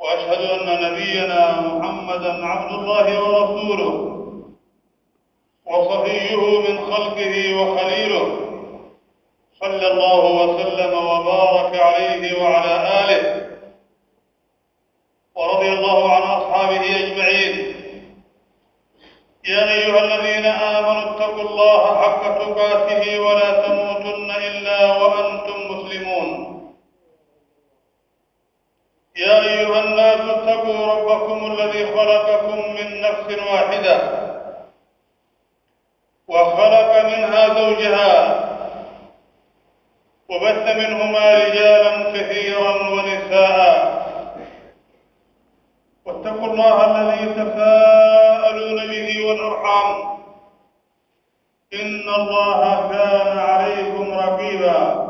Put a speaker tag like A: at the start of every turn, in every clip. A: وأشهد أن نبينا محمدا عبد الله ورسوله وصفيه من خلقه وخليله صلى الله وسلم وبارك عليه وعلى آله ورضي الله عن أصحابه أجمعين يا أيها الذين آمنوا اتقوا الله حق تقاته ولا تموتن إلا وأنتم مسلمون يا أيها الناس اتقوا ربكم الذي خلقكم من نفس واحدة وخلق منها زوجها وبث منهما رجالا كثيرا ونساء واتقوا الله الذي تفاءلون به والأرحام إن الله كان عليكم رقيبا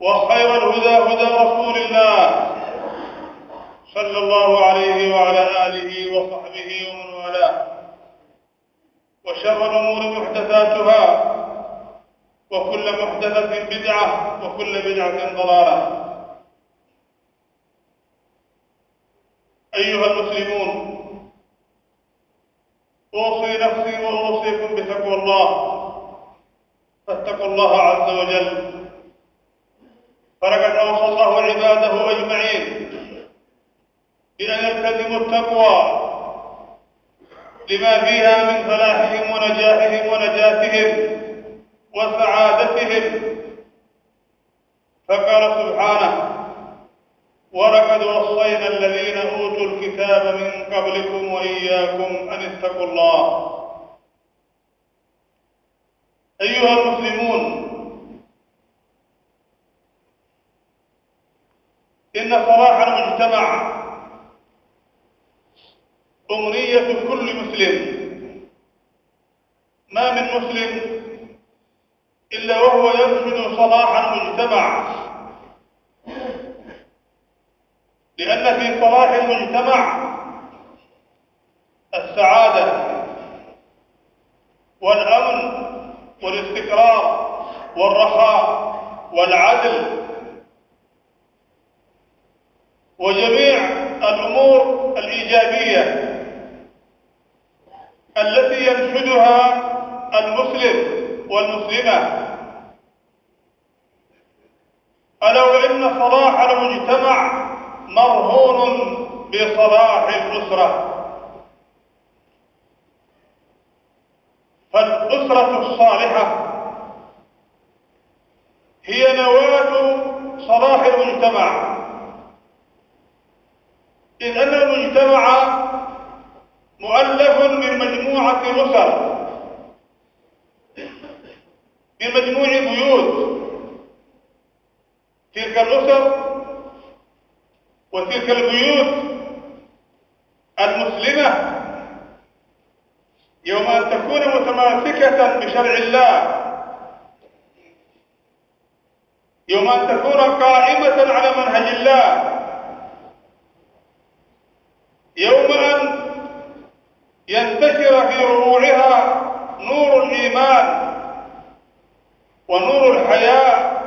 A: وخير الهدى هدى رسول الله صلى الله عليه وعلى آله وصحبه ومن والاه وشر الأمور محدثاتها وكل محدثة بدعة وكل بدعة ضلالة أيها المسلمون أوصي نفسي وأوصيكم بتقوى الله فاتقوا الله عز وجل فلقد الله عباده أجمعين بأن يلتزموا التقوى لما فيها من فلاحهم ونجاحهم ونجاتهم وسعادتهم فقال سبحانه ولقد وصينا الذين أوتوا الكتاب من قبلكم وإياكم أن اتقوا الله أيها المسلمون إن صلاح المجتمع أمنية كل مسلم ما من مسلم إلا وهو يرشد صلاح المجتمع لأن في صلاح المجتمع السعادة والأمن والاستقرار والرخاء والعدل وجميع الأمور الإيجابية التي ينشدها المسلم والمسلمة ألا وإن صلاح المجتمع مرهون بصلاح الأسرة فالأسرة الصالحة هي نواة صلاح المجتمع إذ أن المجتمع مؤلف من مجموعة أسر من مجموع بيوت تلك الأسر وتلك البيوت المسلمة يوم أن تكون متماسكة بشرع الله يوم أن تكون قائمة على منهج الله يوم أن ينتشر في روعها نور الإيمان ونور الحياة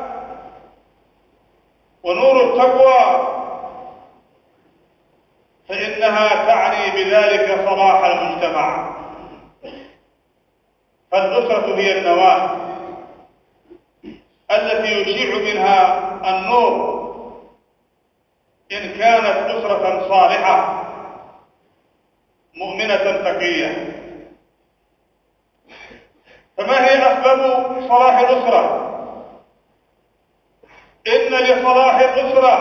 A: ونور التقوى فإنها تعني بذلك صلاح المجتمع فالأسرة هي النواة التي يشيع منها النور إن كانت أسرة صالحة مؤمنة تقية فما هي أسباب صلاح الأسرة إن لصلاح الأسرة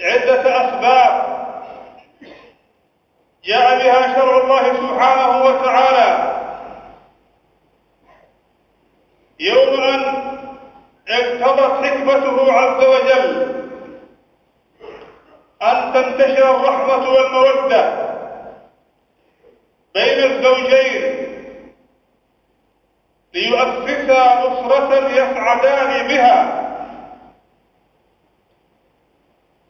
A: عدة أسباب جاء بها شرع الله سبحانه وتعالى يوم أن اقتضت حكمته عز وجل أن تنتشر الرحمة والمودة بين الزوجين ليؤسسا أسرة يسعدان بها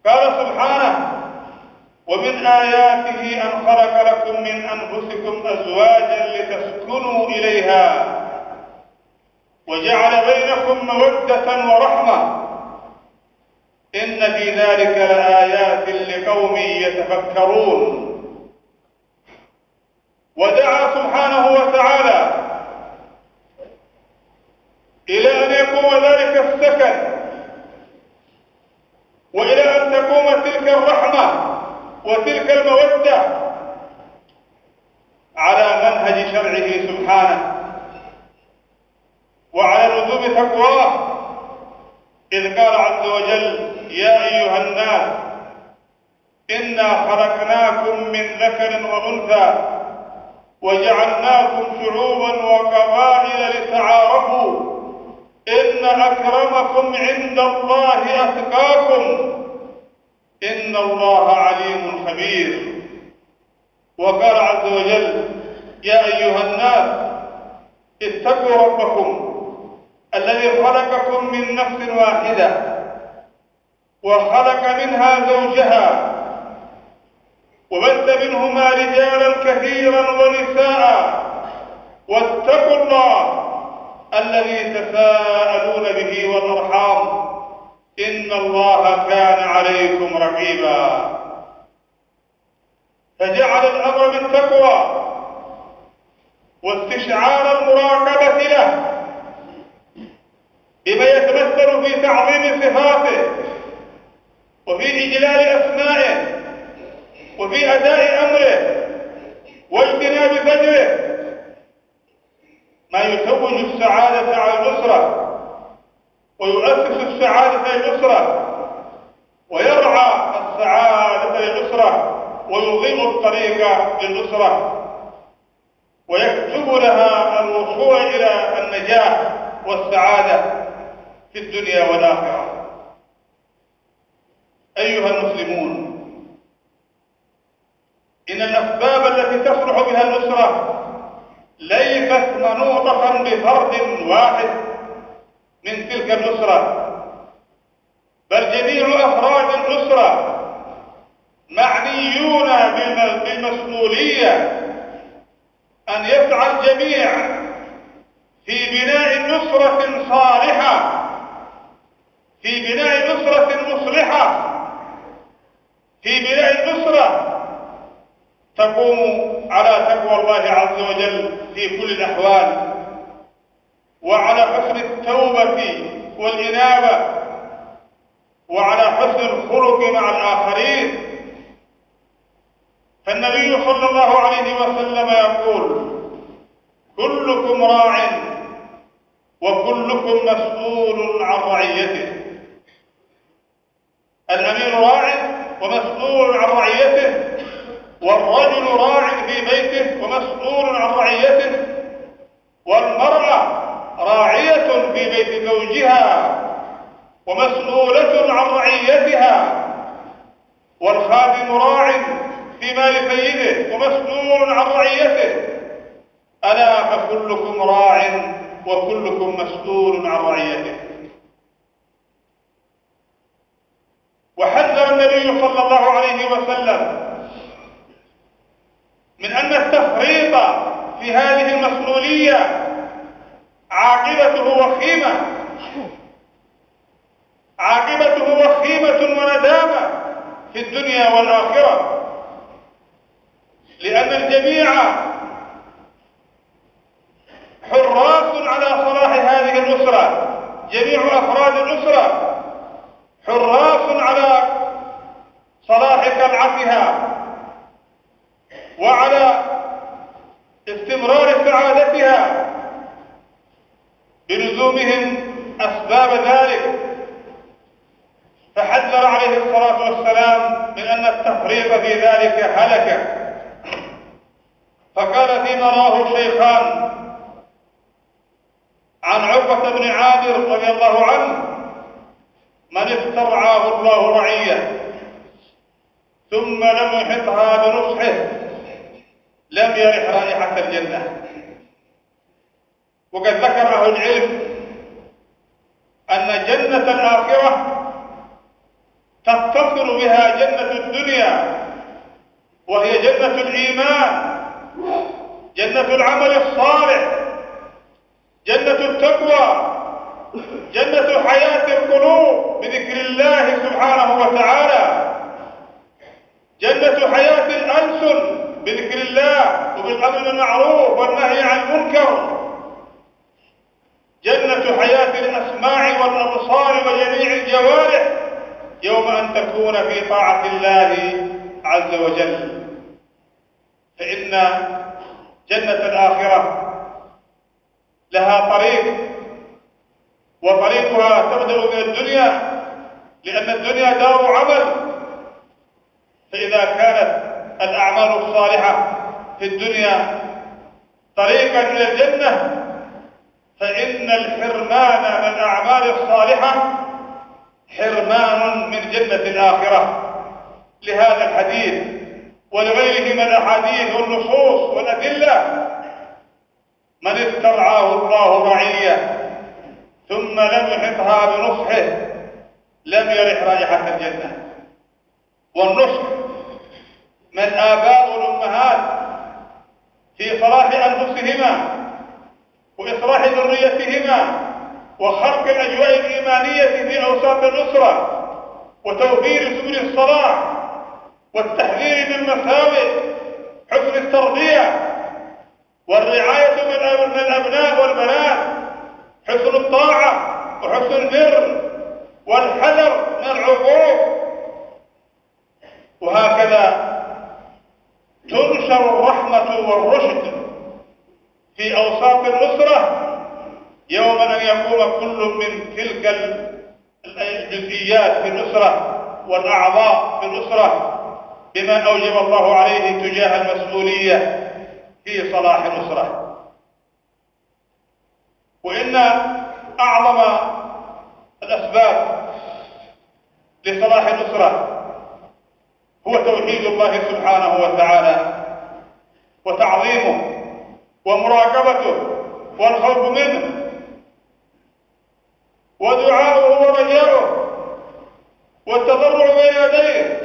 A: قال سبحانه ومن آياته أن خلق لكم من أنفسكم أزواجا لتسكنوا إليها وجعل بينكم مودة ورحمة إن في ذلك لآيات لقوم يتفكرون ودعا سبحانه وتعالى إلى أن يكون ذلك السكن وإلى أن تقوم تلك الرحمة وتلك المودة على منهج شرعه سبحانه وعلى لزوم تقواه إذ قال عز وجل يا أيها الناس إنا خلقناكم من ذكر وأنثى وجعلناكم شعوبا وقبائل لتعارفوا إن أكرمكم عند الله أتقاكم إن الله عليم خبير وقال عز وجل يا أيها الناس اتقوا ربكم الذي خلقكم من نفس واحدة وخلق منها زوجها وبث منهما رجالا كثيرا ونساء واتقوا الله الذي تساءلون به والأرحام إن الله كان عليكم رقيبا فجعل الأمر بالتقوى واستشعار المراقبة له بما يتمثل في تعظيم صفاته وفي إجلال أسمائه وفي أداء أمره واجتناب بدره ما يكون السعادة على الأسرة ويؤسس السعادة للأسرة ويرعى السعادة للأسرة ويضيء الطريق للأسرة ويكتب لها الوصول إلى النجاح والسعادة في الدنيا والآخرة أيها المسلمون يكن نوطخا بفرد واحد من تلك الأسرة بل جميع أفراد الأسرة معنيون بالمسؤولية أن يسعى الجميع في بناء أسرة صالحة في بناء أسرة مصلحة في بناء أسرة تقوم على تقوى الله عز وجل في كل الأحوال وعلى حسن التوبة والإنابة وعلى حسن الخلق مع الآخرين فالنبي صلى الله عليه وسلم يقول كلكم راع وكلكم مسؤول عن رعيته الأمير راع ومسؤول عن رعيته والرجل راع في بيته ومسؤول عن رعيته والمرأة راعية في بيت زوجها ومسؤولة عن رعيتها والخادم راع في مال سيده ومسؤول عن رعيته ألا فكلكم راع وكلكم مسؤول عن رعيته وحذر النبي صلى الله عليه وسلم في هذه المسؤولية عاقبته وخيمة عاقبته وخيمة وندامة في الدنيا والآخرة لأن الجميع حراس على صلاح هذه الأسرة جميع أفراد الأسرة حراس على صلاح قلعتها وعلى استمرار سعادتها بلزومهم أسباب ذلك فحذر عليه الصلاة والسلام من أن التفريط في ذلك هلكة فقال فيما راه شيخان عن عقبة بن عامر رضي الله عنه من استرعاه الله رعية ثم لم يحطها بنصحه لم يرح رائحة الجنة وقد ذكر أهل العلم أن جنة الآخرة تتصل بها جنة الدنيا وهي جنة الإيمان جنة العمل الصالح جنة التقوى جنة حياة القلوب بذكر الله سبحانه وتعالى جنة حياة الألسن بذكر الله وبالأمر بالمعروف والنهي عن المنكر جنة حياة الأسماع والأبصار وجميع الجوارح يوم أن تكون في طاعة الله عز وجل فإن جنة الآخرة لها طريق وطريقها تبدأ من الدنيا لأن الدنيا دار عمل فإذا كانت الأعمال الصالحة في الدنيا طريقا إلى الجنة فإن الحرمان من الأعمال الصالحة حرمان من جنة الآخرة لهذا الحديث ولغيره من الأحاديث والنصوص والأدلة من استرعاه الله رعية ثم لم يحطها بنصحه لم يرح رائحة الجنة والنصح ما الآباء والأمهات في صلاح أنفسهما وإصلاح ذريتهما وخلق الأجواء الإيمانية في أوساط الأسرة وتوفير سبل الصلاح والتحذير من مساوئ حسن التربية والرعاية من الأبناء والبنات حسن الطاعة وحسن البر والحذر من العقوق وهكذا تنشر الرحمة والرشد في أوساط الأسرة يوم أن يقوم كل من تلك الجزئيات في الأسرة والأعضاء في الأسرة بما أوجب الله عليه تجاه المسؤولية في صلاح الأسرة وإن أعظم الأسباب لصلاح الأسرة هو توحيد الله سبحانه وتعالى وتعظيمه ومراقبته والخوف منه ودعاؤه ورجاؤه والتضرع بين يديه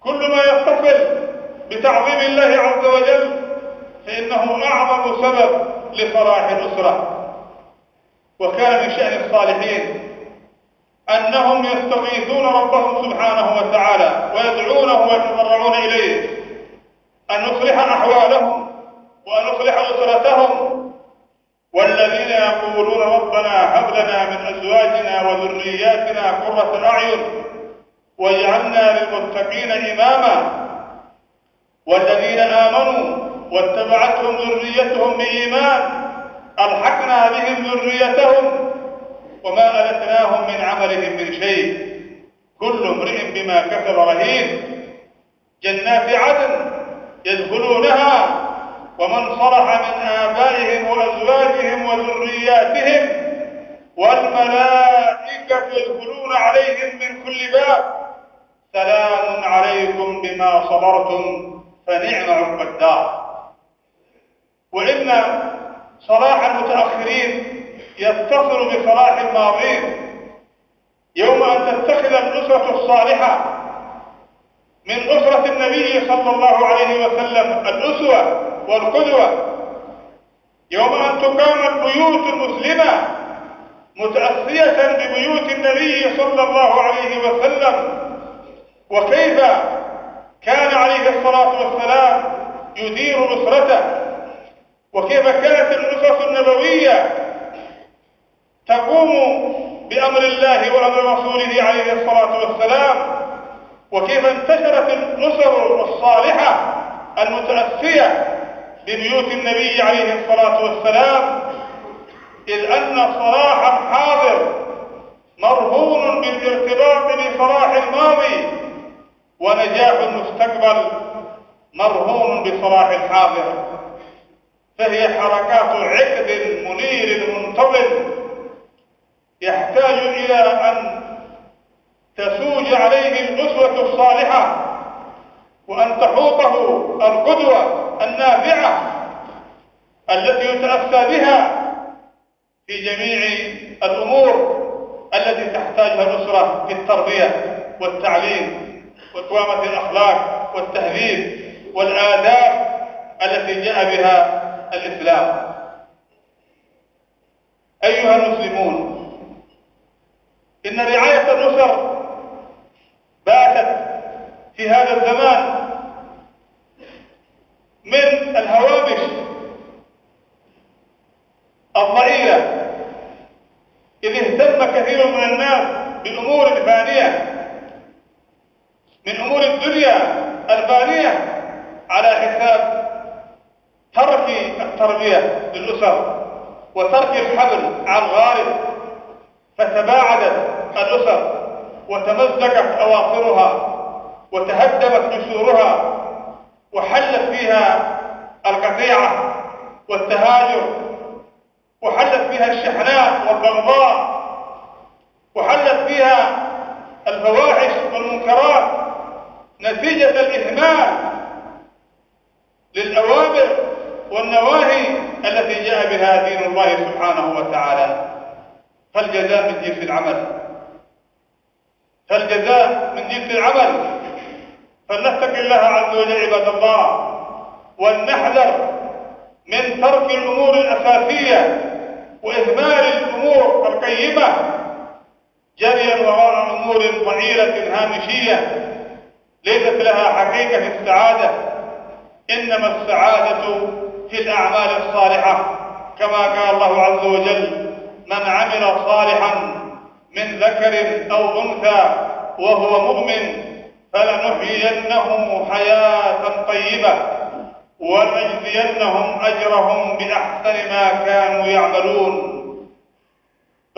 A: كل ما يتصل بتعظيم الله عز وجل فإنه أعظم سبب لصلاح الأسرة وكان من شأن الصالحين أنهم يستغيثون ربهم سبحانه وتعالى ويدعونه ويتضرعون إليه أن نصلح أحوالهم وأن نصلح أسرتهم والذين يقولون ربنا هب لنا من أزواجنا وذرياتنا قرة أعين واجعلنا للمتقين إماما والذين آمنوا واتبعتهم ذريتهم بإيمان ألحقنا بهم ذريتهم وما ألتناهم من عملهم من شيء كل امرئ بما كسب رهين جنات عدن يدخلونها ومن صلح من آبائهم وأزواجهم وذرياتهم والملائكة يدخلون عليهم من كل باب سلام عليكم بما صبرتم فنعم عقب الدار وإن صلاح المتأخرين يفتخر بصلاح الماضي يوم أن تتخذ الأسرة الصالحة من أسرة النبي صلى الله عليه وسلم الأسوة والقدوة يوم أن تقام البيوت المسلمة متأسية ببيوت النبي صلى الله عليه وسلم وكيف كان عليه الصلاة والسلام يدير أسرته وكيف كانت الأسرة النبوية تقوم بأمر الله وأمر رسوله عليه الصلاة والسلام وكيف انتشرت الأسر الصالحة المتأسية ببيوت النبي عليه الصلاة والسلام إذ أن صلاح الحاضر مرهون بالارتباط بصلاح الماضي ونجاح المستقبل مرهون بصلاح الحاضر فهي حركات عقد منير منتظم يحتاج إلى أن تسوج عليه الأسوة الصالحة وأن تحوطه القدوة النافعة التي يتأسى بها في جميع الأمور التي تحتاجها الأسرة في التربية والتعليم وقوامة الأخلاق والتهذيب والآداب التي جاء بها الإسلام أيها المسلمون إن رعاية الأسر باتت في هذا الزمان الفواحش والمنكرات نتيجة الإهمال للأوامر والنواهي التي جاء بها دين الله سبحانه وتعالى فالجزاء من جنس العمل فالجزاء من جنس العمل فلنتق الله عز وجل عباد الله ولنحذر من ترك الأمور الأساسية وإهمال الأمور القيمة جريا وراء أمور ضئيله هامشية ليست لها حقيقة السعادة إنما السعادة في الأعمال الصالحة كما قال الله عز وجل من عمل صالحا من ذكر أو أنثى وهو مؤمن فلنحيينهم حياة طيبة ولنجزينهم أجرهم بأحسن ما كانوا يعملون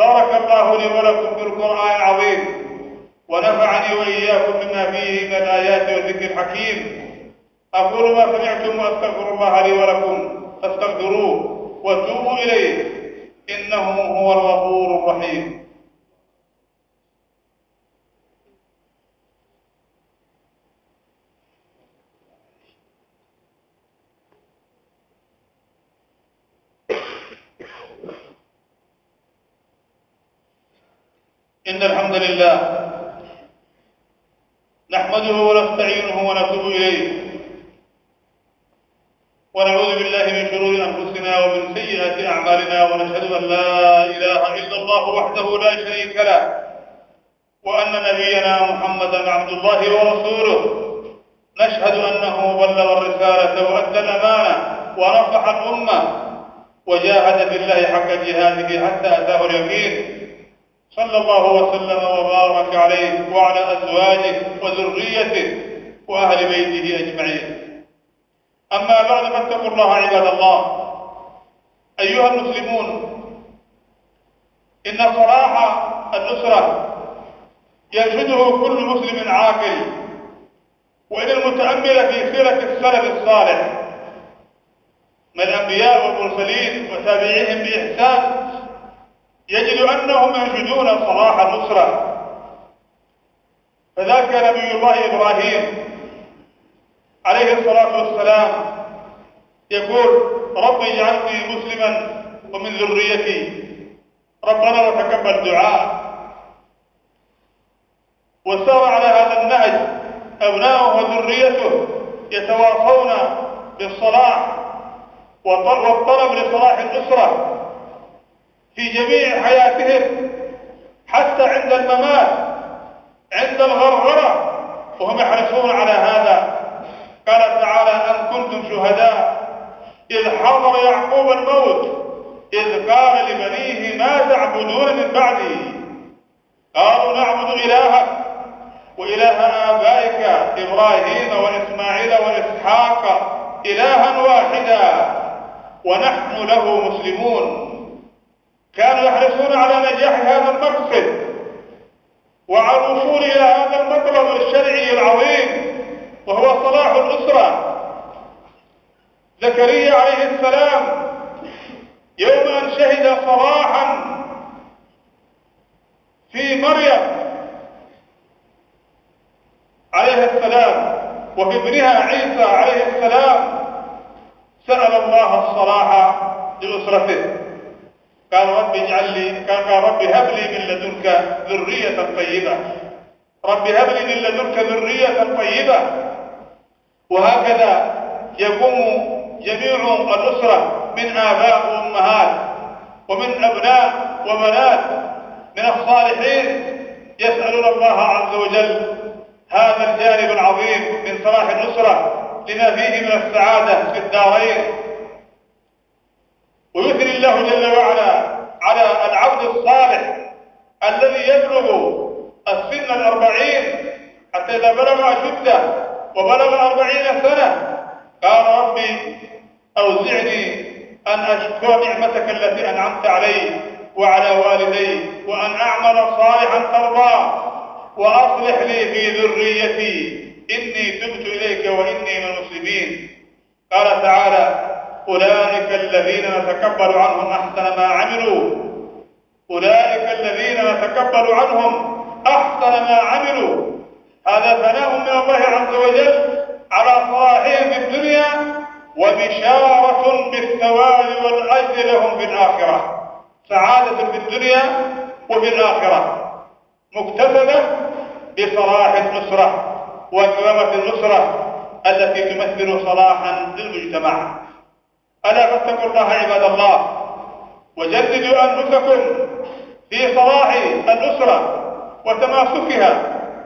A: بارك الله لي ولكم في القرآن العظيم ونفعني وإياكم بما فيه من الآيات والذكر الحكيم أقول ما سمعتم وأستغفر الله لي ولكم فاستغفروه وتوبوا إليه إنه هو الغفور الرحيم لله نحمده ونستعينه ونتوب إليه ونعوذ بالله من شرور أنفسنا ومن سيئات أعمالنا ونشهد أن لا إله إلا الله وحده لا شريك له وأن نبينا محمدا عبد الله ورسوله نشهد أنه بلغ الرسالة وأدى الأمانة ونصح الأمة وجاهد بالله حق جهاده حتى أتاه اليقين صلى الله وسلم وبارك عليه وعلى أزواجه وذريته وأهل بيته أجمعين أما بعد فاتقوا الله عباد الله أيها المسلمون إن صلاح النسرة يجده كل مسلم عاقل وإن المتأمل في سيرة السلف الصالح من الأنبياء والمرسلين وتابعيهم بإحسان يجد أنهم يجدون صلاح الاسرة فذاك نبي الله إبراهيم عليه الصلاة والسلام يقول رب اجعلني مسلما ومن ذريتي ربنا وتكبر دعاء وسار على هذا النهج أبناؤه وذريته يتواصون بالصلاح والطلب لصلاح الأسرة في جميع حياتهم حتى عند الممات عند الغرغرة وهم يحرصون على هذا قال تعالى أن كنتم شهداء إذ حضر يعقوب الموت إذ قال لبنيه ما تعبدون من بعدي قالوا نعبد إلهك وإله آبائك إبراهيم وإسماعيل وإسحاق إلها واحدا ونحن له مسلمون كانوا يحرصون على نجاح هذا المقصد وعلى الوصول إلى هذا المطلب الشرعي العظيم وهو صلاح الأسرة زكريا عليه السلام يوم أن شهد صلاحا في مريم عليه السلام وفي ابنها عيسى عليه السلام سأل الله الصلاح لأسرته قال رب اجعل لي قال رب هب لي من لدنك ذرية طيبة رب هب لي من لدنك ذرية طيبة وهكذا يقوم جميع الأسرة من آباء وأمهات ومن أبناء وبنات من الصالحين يسألون الله عز وجل هذا الجانب العظيم من صلاح الأسرة لما فيه من السعادة في الدارين ويثني الله جل وعلا على العبد الصالح الذي يبلغ السن الأربعين حتى إذا بلغ أشده وبلغ أربعين سنة قال ربي أوزعني أن أشكر نعمتك التي أنعمت علي وعلى والدي وأن أعمل صالحا ترضاه وأصلح لي في ذريتي إني تبت إليك وإني من المسلمين قال تعالى أولئك الذين نتكبر عنهم أحسن ما عملوا أولئك الذين نتكبر عنهم أحسن ما عملوا هذا ثناء من الله عز وجل على صلاحهم في الدنيا وبشارة بالثواب والأجر لهم في الآخرة سعادة في الدنيا وفي الآخرة مكتسبة بصلاح النصرة وكرامة النصرة التي تمثل صلاحا للمجتمع ألا فاتقوا الله عباد الله وجددوا أنفسكم في صلاح الأسرة وتماسكها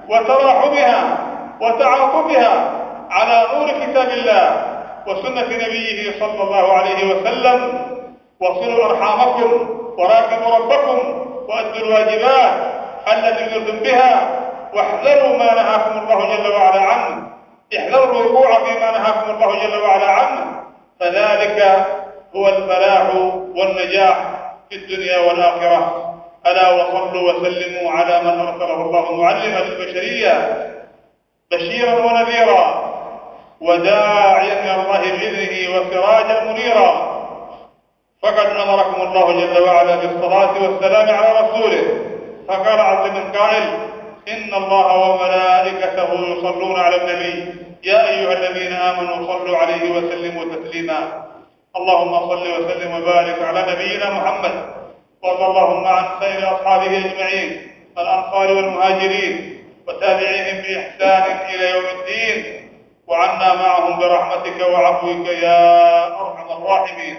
A: وتراحمها وتعاطفها على نور كتاب الله وسنة نبيه صلى الله عليه وسلم وصلوا أرحامكم وراكموا ربكم وأدوا الواجبات التي أمرتم بها واحذروا ما نهاكم الله جل وعلا عنه احذروا الوقوع فيما نهاكم الله جل وعلا عنه فذلك هو الفلاح والنجاح في الدنيا والآخرة ألا وصلوا وسلموا على من أرسله الله معلما للبشرية بشيرا ونذيرا وداعيا إلى الله بإذنه وسراجا منيرا فقد أمركم الله جل وعلا بالصلاة والسلام على رسوله فقال عز من قائل إن الله وملائكته يصلون على النبي يا أيها الذين آمنوا صلوا عليه وسلموا تسليما اللهم صل وسلم وبارك على نبينا محمد وارض اللهم عن سائر أصحابه أجمعين الأنصار والمهاجرين وتابعيهم بإحسان إلى يوم الدين وعنا معهم برحمتك وعفوك يا أرحم الراحمين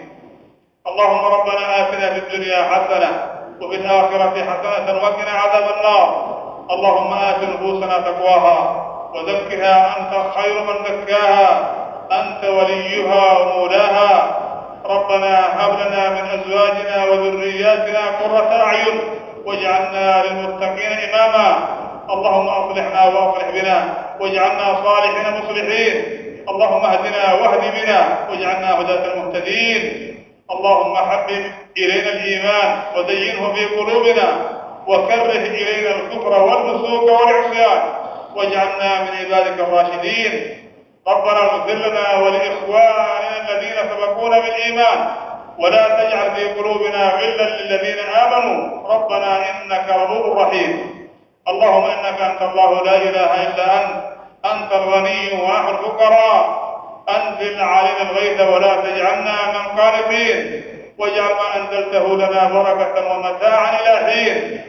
A: اللهم ربنا آتنا في الدنيا حسنة وفي الآخرة حسنة وقنا عذاب النار اللهم آت نفوسنا تقواها وزكها أنت خير من زكاها أنت وليها ومولاها ربنا هب لنا من أزواجنا وذرياتنا قرة أعين واجعلنا للمتقين إماما اللهم أصلحنا وأصلح بنا واجعلنا صالحين مصلحين اللهم اهدنا واهد بنا واجعلنا هداة المهتدين اللهم حبب إلينا الإيمان وزينه في قلوبنا وكره إلينا الكفر والفسوق والعصيان واجعلنا من عبادك الراشدين ربنا اغفر لنا ولإخواننا الذين سبقونا بالإيمان ولا تجعل في قلوبنا غلا للذين آمنوا ربنا إنك رؤوف رحيم اللهم إنك أنت الله لا إله إلا أنت أنت الغني ونحن الفقراء أنزل علينا الغيث ولا تجعلنا من قانتين واجعل ما أنزلته لنا بركة ومتاعا إلى حين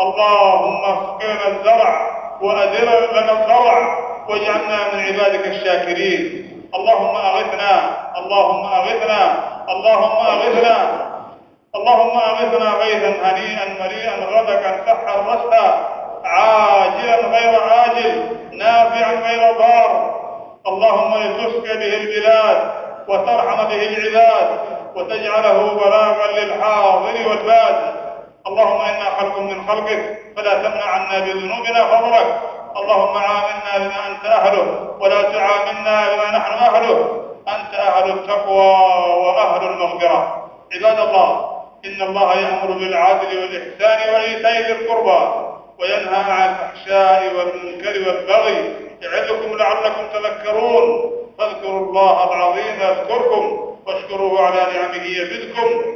A: اللهم اسقنا الزرع وأذل لنا الضرع واجعلنا من عبادك الشاكرين اللهم أغثنا اللهم أغثنا اللهم أغثنا اللهم أغثنا غيثا هنيئا مريئا غدكا سحا رشدا عاجلا غير عاجل نافعا غير ضار اللهم لتسك به البلاد وترحم به العباد وتجعله بلاغا للحاضر والباد اللهم إنا خلق من خلقك فلا تمنع عنا بذنوبنا فضلك اللهم عاملنا بما أنت أهله ولا تعاملنا بما نحن أهله أنت أهل التقوى وأهل المغفرة عباد الله إن الله يأمر بالعدل والإحسان وإيتاء ذي القربى وينهى عن الفحشاء والمنكر والبغي يعدكم لعلكم تذكرون فاذكروا الله العظيم يذكركم واشكروه على نعمه يزدكم